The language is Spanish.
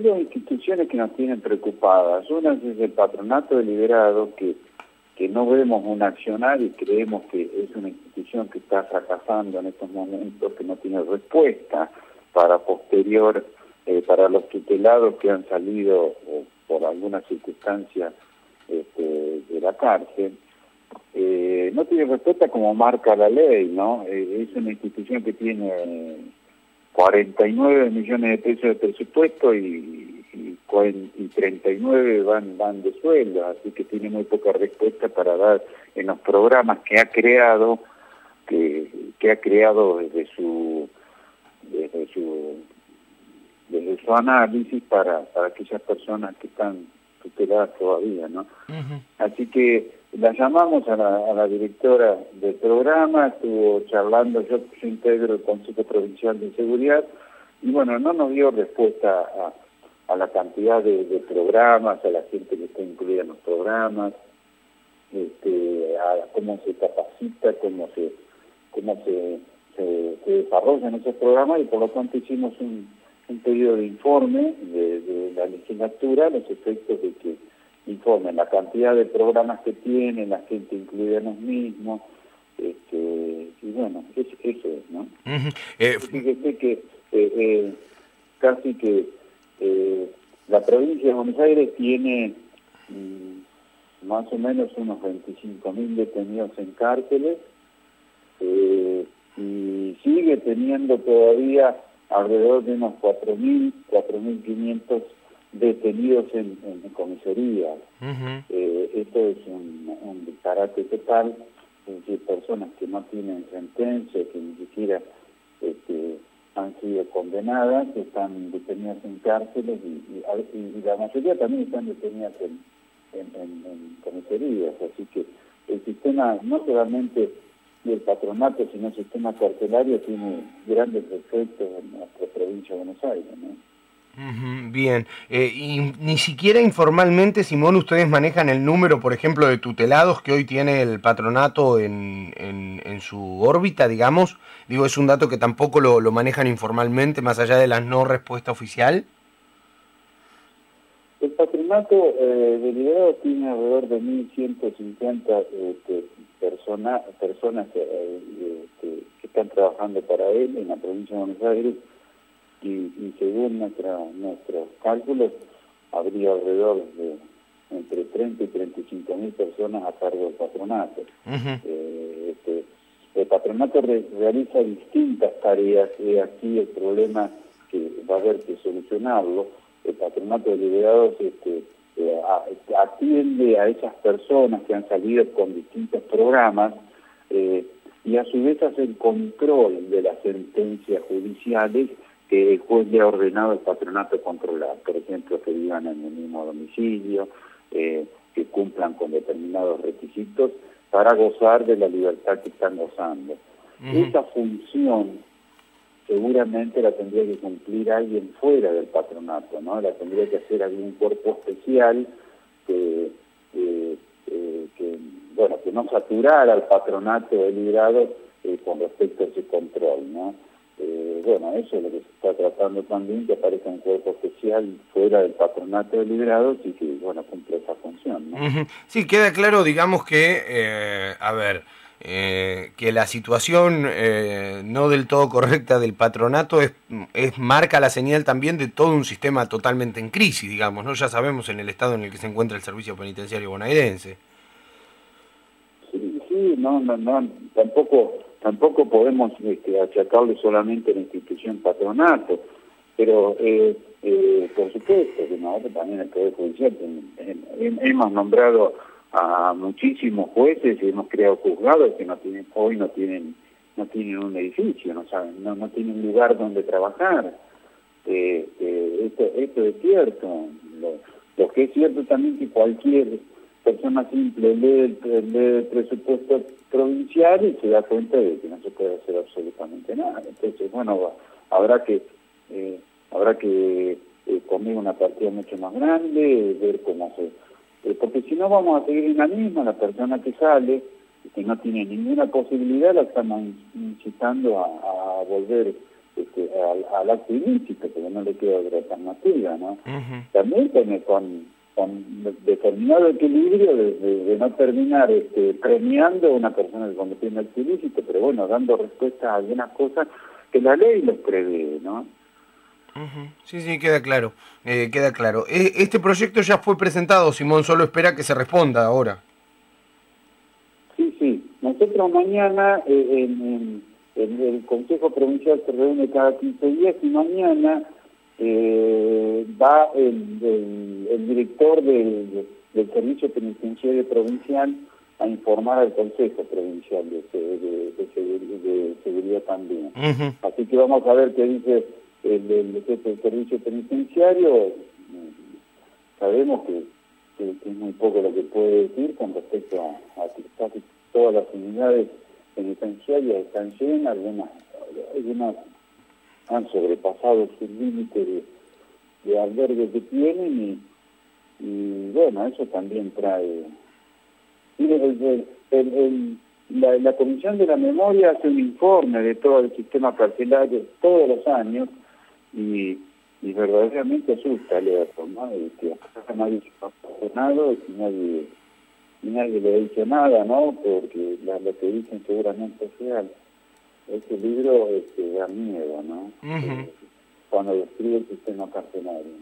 hay dos instituciones que nos tienen preocupadas. Una es el patronato deliberado, que, que no vemos un accionar y creemos que es una institución que está fracasando en estos momentos, que no tiene respuesta para posterior, eh, para los tutelados que han salido por alguna circunstancia este, de la cárcel. Eh, no tiene respuesta como marca la ley, ¿no? Eh, es una institución que tiene 49 millones de pesos de presupuesto y, y, y 39 van, van de sueldo, así que tiene muy poca respuesta para dar en los programas que ha creado, que, que ha creado desde su desde su desde su análisis para, para aquellas personas que están tuteladas todavía, ¿no? Así que la llamamos a la, directora del programa, estuvo charlando, yo, integro el Consejo Provincial de Seguridad, y bueno, no nos dio respuesta a, la cantidad de, programas, a la gente que está incluida en los programas, este, a cómo se capacita, cómo se, cómo se, se, desarrollan esos programas, y por lo tanto hicimos un, pedido de informe de la legislatura los efectos de que informen la cantidad de programas que tienen, la gente incluida en los mismos, este, y bueno, eso, es, ¿no? Eh, fíjese que eh, eh, casi que la provincia de Buenos Aires tiene mm, más o menos unos 25.000 detenidos en cárceles y sigue teniendo todavía alrededor de unos 4.000, 4.500 detenidos en, en comisaría. Eh, esto es un, un disparate total, es decir, personas que no tienen sentencia, que ni siquiera este, han sido condenadas, que están detenidas en cárceles y, la mayoría también están detenidas en, en, comisarías. Así que el sistema, no solamente del patronato, sino el sistema carcelario tiene grandes efectos en nuestra provincia de Buenos Aires. ¿no? Bien, eh, y ni siquiera informalmente, Simón, ustedes manejan el número, por ejemplo, de tutelados que hoy tiene el patronato en, en, su órbita, digamos. Digo, es un dato que tampoco lo, lo manejan informalmente, más allá de la no respuesta oficial. El patronato eh, deliberado tiene alrededor de 1.150 este, personas eh, este, que están trabajando para él en la provincia de Buenos Aires y, según nuestra, nuestros cálculos habría alrededor de entre 30 y 35 mil personas a cargo del patronato. Eh, este, el patronato realiza distintas tareas y aquí el problema que va a haber que solucionarlo. El patronato de liberados este, eh, atiende a esas personas que han salido con distintos programas eh, y a su vez hace el control de las sentencias judiciales que el juez le ha ordenado al patronato controlar, por ejemplo, que vivan en el mismo domicilio, eh, que cumplan con determinados requisitos para gozar de la libertad que están gozando. Esa función seguramente la tendría que cumplir alguien fuera del patronato, ¿no? La tendría que hacer algún cuerpo especial que, eh, que bueno, que no saturara al patronato deliberado eh, con respecto a ese control, ¿no? Eh, bueno, eso es lo que se está tratando también, que aparezca un cuerpo especial fuera del patronato de liberados y que, bueno, cumple esa función. ¿no? Sí, queda claro, digamos que, eh, a ver, eh, que la situación no del todo correcta del patronato es, es marca la señal también de todo un sistema totalmente en crisis, digamos, ¿no? Ya sabemos en el estado en el que se encuentra el servicio penitenciario bonaerense. Sí, sí, no, no, no, tampoco tampoco podemos este, achacarle solamente a la institución patronato, pero eh, eh, por supuesto que nosotros también el Poder Judicial hemos nombrado a muchísimos jueces y hemos creado juzgados que no tienen hoy no tienen no tienen un edificio, no tienen un lugar donde trabajar. Eh, esto, es cierto. Lo, que es cierto también que cualquier persona simple lee el, presupuesto provincial y se da cuenta de que no se puede hacer absolutamente nada. Entonces, bueno, habrá que eh, habrá que eh, comer una partida mucho más grande, ver cómo se... Eh, porque si no vamos a seguir en la misma, la persona que sale, que no tiene ninguna posibilidad, la estamos incitando a, volver este, al, acto ilícito, porque no le queda otra alternativa, ¿no? También tiene con, con determinado equilibrio de, no terminar este, premiando a una persona que cometió un acto ilícito, pero bueno, dando respuesta a algunas cosas que la ley los prevé, ¿no? Sí, sí, queda claro, eh, queda claro. E, este proyecto ya fue presentado, Simón, solo espera que se responda ahora. Sí, sí. Nosotros mañana eh, en, el Consejo Provincial se reúne cada 15 días y mañana eh, va el, director del, Servicio Penitenciario Provincial a informar al Consejo Provincial de, Seguridad también. Así que vamos a ver qué dice el, el, servicio penitenciario, sabemos que, es muy poco lo que puede decir con respecto a, que casi todas las unidades penitenciarias están llenas, algunas, algunas han sobrepasado su límite de, de albergue que tienen y, bueno, eso también trae... Mire, la, la Comisión de la Memoria hace un informe de todo el sistema carcelario todos los años y, y verdaderamente asusta leerlo, ¿no? Y que nadie se ha pasado y nadie, y nadie le ha dicho nada, ¿no? Porque lo que dicen seguramente es real. Este libro este, da miedo, ¿no? Cuando describe el sistema carcelario.